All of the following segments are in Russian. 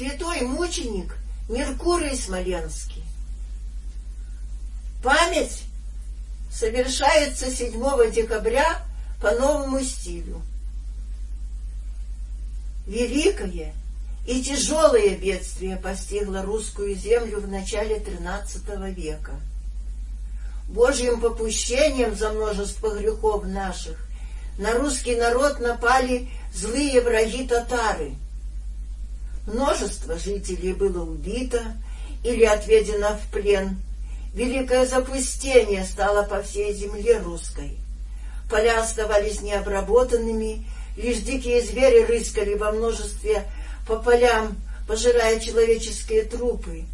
святой мученик Меркурий Смоленский. Память совершается 7 декабря по новому стилю. Великое и тяжелое бедствие постигло русскую землю в начале XIII века. Божьим попущением за множество грехов наших на русский народ напали злые враги татары. Множество жителей было убито или отведено в плен. Великое запустение стало по всей земле русской. Поля оставались необработанными, лишь дикие звери рыскали во множестве по полям, пожирая человеческие трупы.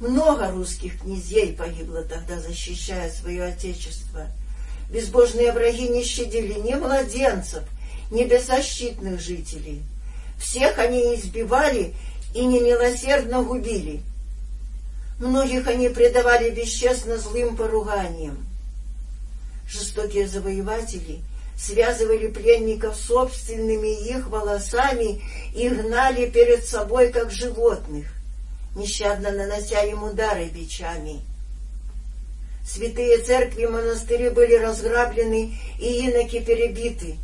Много русских князей погибло тогда, защищая свое отечество. Безбожные враги не щадили ни младенцев, ни беззащитных жителей. Всех они избивали и немилосердно губили. Многих они предавали бесчестно злым поруганиям. Жестокие завоеватели связывали пленников собственными их волосами и гнали перед собой, как животных, нещадно нанося им удары бичами. Святые церкви и монастыри были разграблены и иноки перебиты.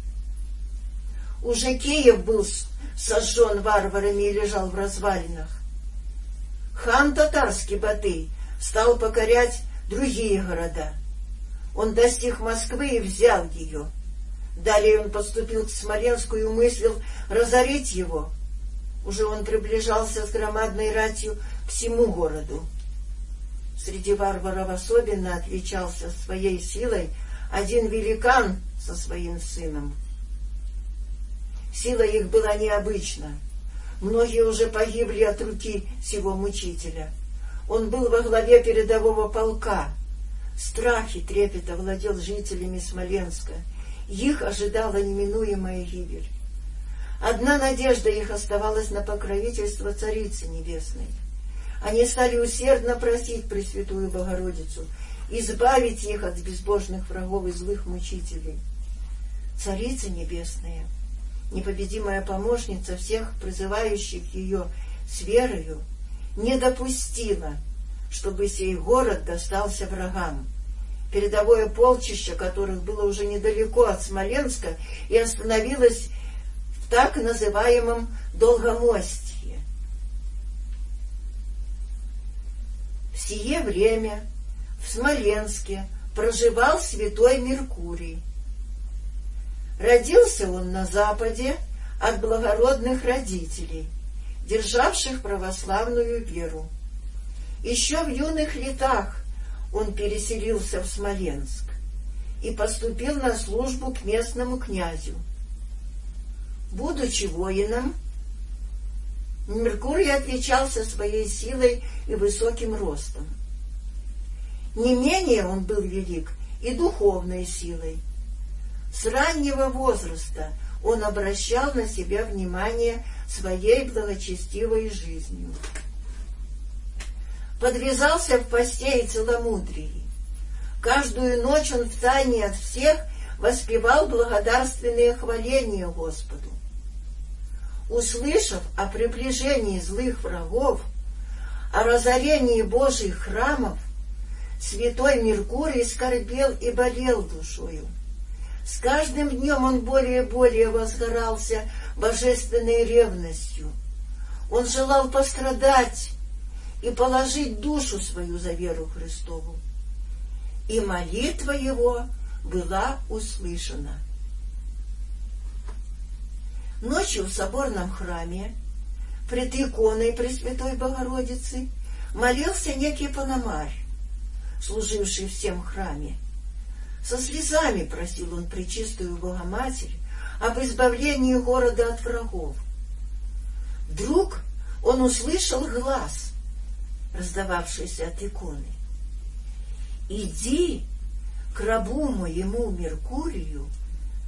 Уже Киев был сожжен варварами и лежал в развалинах. Хан татарский Батый стал покорять другие города. Он достиг Москвы и взял ее. Далее он поступил к Смоленску и умыслил разорить его. Уже он приближался с громадной ратью к всему городу. Среди варваров особенно отличался своей силой один великан со своим сыном. Сила их была необычна. Многие уже погибли от руки сего мучителя. Он был во главе передового полка. Страх и трепет овладел жителями Смоленска. Их ожидала неминуемая гибель. Одна надежда их оставалась на покровительство Царицы Небесной. Они стали усердно просить Пресвятую Богородицу избавить их от безбожных врагов и злых мучителей. Царица Небесная — непобедимая помощница всех призывающих ее с верою, не допустила, чтобы сей город достался врагам. Передовое полчище, которых было уже недалеко от Смоленска, и остановилось в так называемом Долгомостье. В сие время в Смоленске проживал святой Меркурий, Родился он на Западе от благородных родителей, державших православную веру. Еще в юных летах он переселился в Смоленск и поступил на службу к местному князю. Будучи воином, Меркурий отличался своей силой и высоким ростом. Не менее он был велик и духовной силой — с раннего возраста он обращал на себя внимание своей благочестивой жизнью. Подвязался в посте и целомудрии. Каждую ночь он втайне от всех воспевал благодарственные хваления Господу. Услышав о приближении злых врагов, о разорении Божьих храмов, святой Меркурий скорбел и болел душою. С каждым днем он более и более возгорался божественной ревностью. Он желал пострадать и положить душу свою за веру Христову. И молитва его была услышана. Ночью в соборном храме пред иконой Пресвятой Богородицы молился некий Пономарь, служивший всем храме. Со слезами просил он Пречистую Богоматерь об избавлении города от врагов. Вдруг он услышал глаз, раздававшийся от иконы. «Иди к рабу моему Меркурию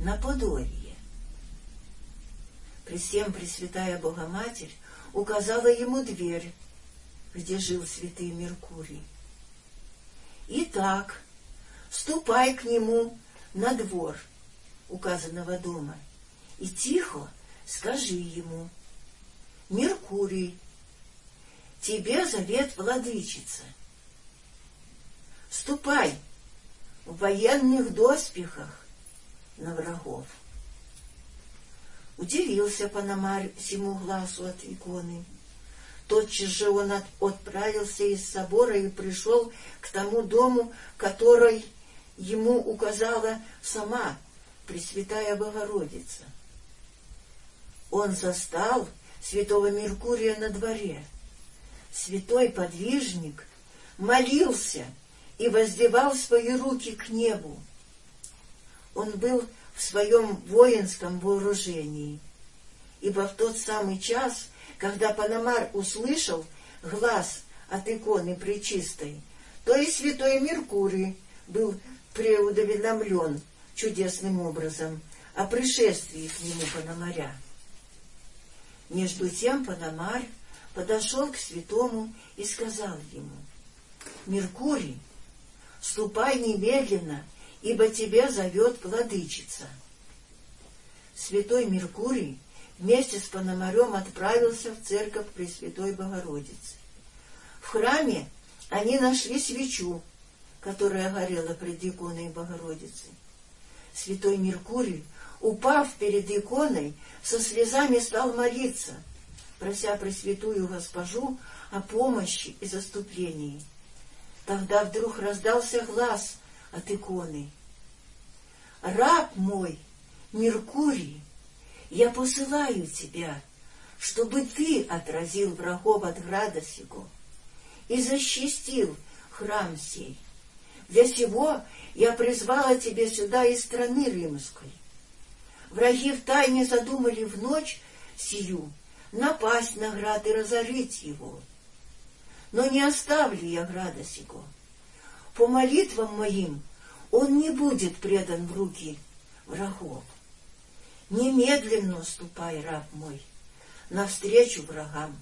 на Подолье». При всем Пресвятая Богоматерь указала ему дверь, где жил святый Меркурий. Итак, ступай к нему на двор указанного дома и тихо скажи ему, Меркурий тебе завет владычица. Ступай в военных доспехах на врагов. Удивился Панамарь всему глазу от иконы. Тотчас же он от, отправился из собора и пришел к тому дому, который ему указала сама Пресвятая Богородица. Он застал святого Меркурия на дворе. Святой подвижник молился и воздевал свои руки к небу. Он был в своем воинском вооружении, ибо в тот самый час, когда Панамар услышал глаз от иконы Пречистой, то и святой Меркурий был преудовлетворен чудесным образом о пришествии к нему Пономаря. Между тем Пономарь подошел к святому и сказал ему, «Меркурий, ступай немедленно, ибо тебя зовет владычица». Святой Меркурий вместе с Пономарем отправился в церковь Пресвятой Богородицы. В храме они нашли свечу, которая горела пред иконой Богородицы. Святой Меркурий, упав перед иконой, со слезами стал молиться, прося Пресвятую Госпожу о помощи и заступлении. Тогда вдруг раздался глаз от иконы. «Раб мой, Меркурий, я посылаю тебя, чтобы ты отразил врагов от града сего и защитил храм сей. Для сего я призвала тебя сюда из страны римской. Враги втайне задумали в ночь сию напасть на град и разорить его. Но не оставлю я града сего. По молитвам моим он не будет предан в руки врагов. Немедленно ступай, раб мой, навстречу врагам.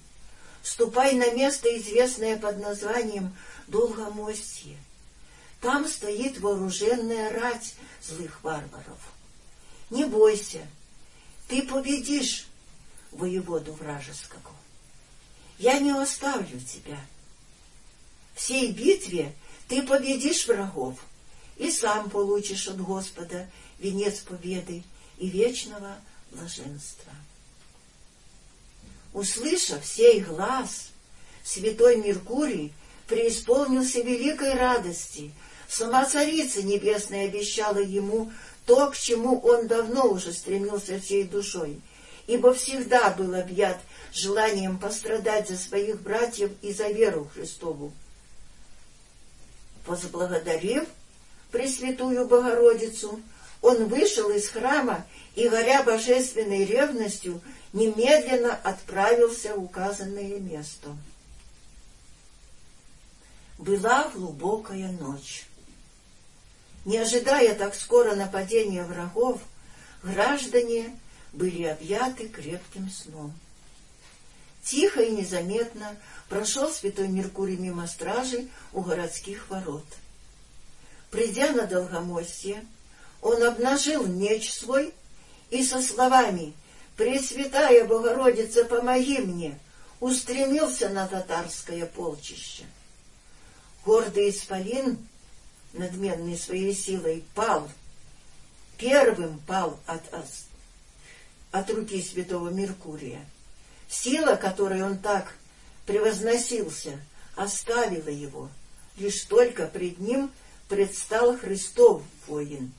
Ступай на место, известное под названием Долгомостье. Там стоит вооруженная рать злых варваров. Не бойся, ты победишь воеводу вражеского. Я не оставлю тебя. В сей битве ты победишь врагов и сам получишь от Господа венец победы и вечного блаженства. Услышав сей глаз, святой Меркурий преисполнился великой радости — Сама Царица Небесная обещала ему то, к чему он давно уже стремился всей душой, ибо всегда был объят желанием пострадать за своих братьев и за веру Христову. Возблагодарив Пресвятую Богородицу, он вышел из храма и, горя божественной ревностью, немедленно отправился в указанное место. Была глубокая ночь. Не ожидая так скоро нападения врагов, граждане были объяты крепким сном. Тихо и незаметно прошел святой Меркурий мимо стражи у городских ворот. Придя на Долгомостье, он обнажил меч свой и со словами «Пресвятая Богородица, помоги мне!» устремился на татарское полчище. Гордый исполин надменный своей силой, пал, первым пал от, от руки святого Меркурия. Сила, которой он так превозносился, оставила его. Лишь только пред ним предстал Христов воин.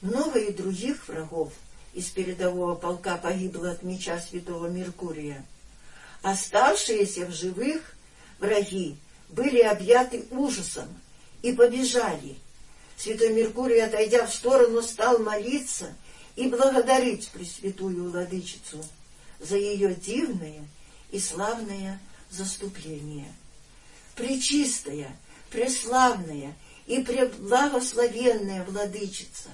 Много и других врагов из передового полка погибло от меча святого Меркурия. Оставшиеся в живых враги были объяты ужасом и побежали. Святой Меркурий, отойдя в сторону, стал молиться и благодарить Пресвятую Владычицу за ее дивное и славное заступление. Пречистая, преславная и преблагословенная Владычица,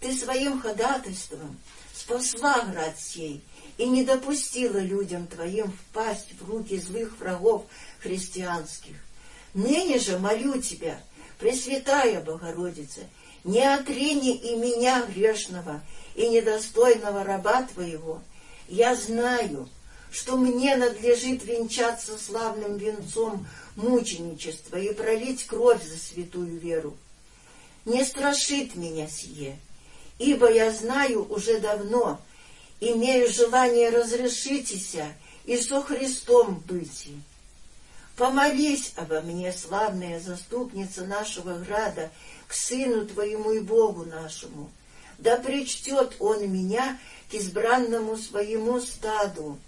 Ты своим ходатайством спасла град сей и не допустила людям Твоим впасть в руки злых врагов христианских. Ныне же молю Тебя, Пресвятая Богородица, не отрини и меня, грешного и недостойного раба Твоего. Я знаю, что мне надлежит венчаться славным венцом мученичества и пролить кровь за святую веру. Не страшит меня сие, ибо я знаю уже давно, имею желание разрешитеся и со Христом быть. Помолись обо мне, славная заступница нашего града, к Сыну Твоему и Богу нашему. Да причтет Он меня к избранному своему стаду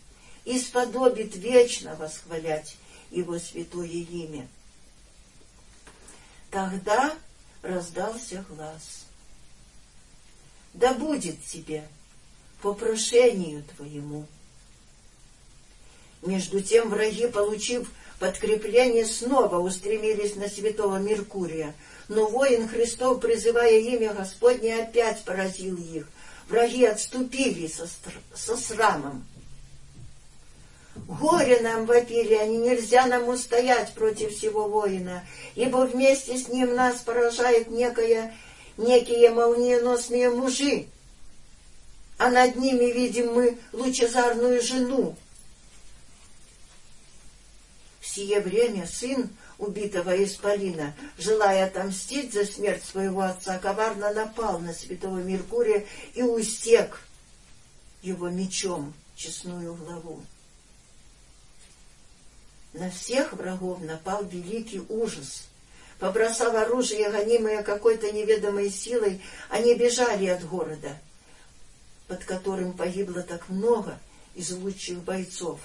и сподобит вечно восхвалять Его святое имя. Тогда раздался глаз. Да будет тебе по прошению твоему. Между тем враги, получив подкрепление, снова устремились на святого Меркурия, но воин Христов, призывая имя Господне, опять поразил их. Враги отступили со, со срамом. Горе нам вопили они, нельзя нам устоять против всего воина, ибо вместе с ним нас поражает некая, некие молниеносные мужи, а над ними видим мы лучезарную жену. Сие время сын убитого Исполина, желая отомстить за смерть своего отца, коварно напал на святого Меркурия и устек его мечом честную главу. На всех врагов напал великий ужас. Побросав оружие, гонимые какой-то неведомой силой, они бежали от города, под которым погибло так много из лучших бойцов,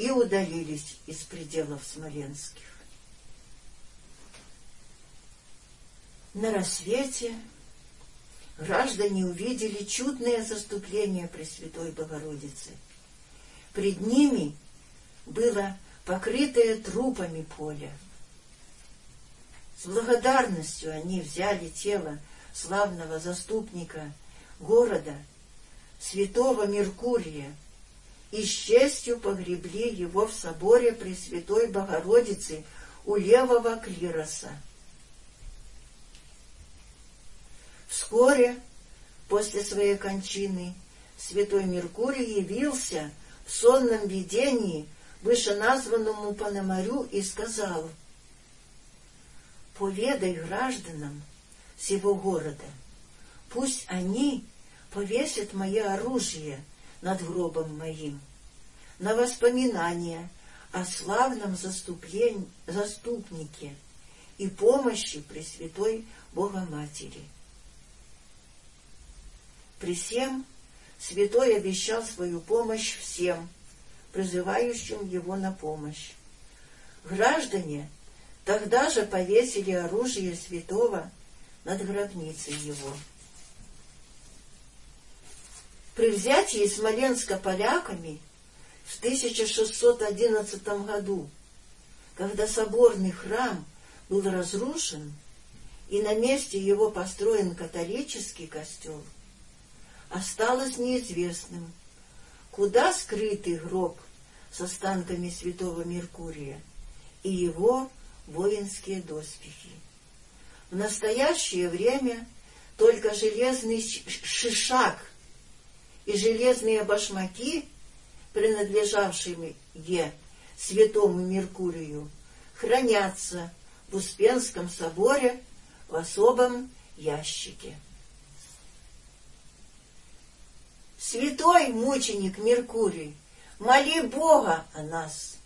и удалились из пределов Смоленских. На рассвете граждане увидели чудное заступление Пресвятой Богородицы. Пред ними было покрытое трупами поле. С благодарностью они взяли тело славного заступника города, святого Меркурия, и с честью погребли его в соборе Пресвятой Богородицы у левого клироса. Вскоре после своей кончины святой Меркурий явился в сонном видении вышеназванному Пономарю и сказал, «Поведай гражданам всего города, пусть они повесят мое оружие над гробом моим, на воспоминание о славном заступнике и помощи Пресвятой Богоматери». При всем святой обещал свою помощь всем, призывающим его на помощь. Граждане тогда же повесили оружие святого над гробницей его. При взятии Смоленска поляками в 1611 году, когда соборный храм был разрушен и на месте его построен католический костел, осталось неизвестным, куда скрытый гроб с останками святого Меркурия и его воинские доспехи. В настоящее время только железный шишак и железные башмаки, принадлежавшие святому Меркурию, хранятся в Успенском соборе в особом ящике. Святой мученик Меркурий, моли Бога о нас.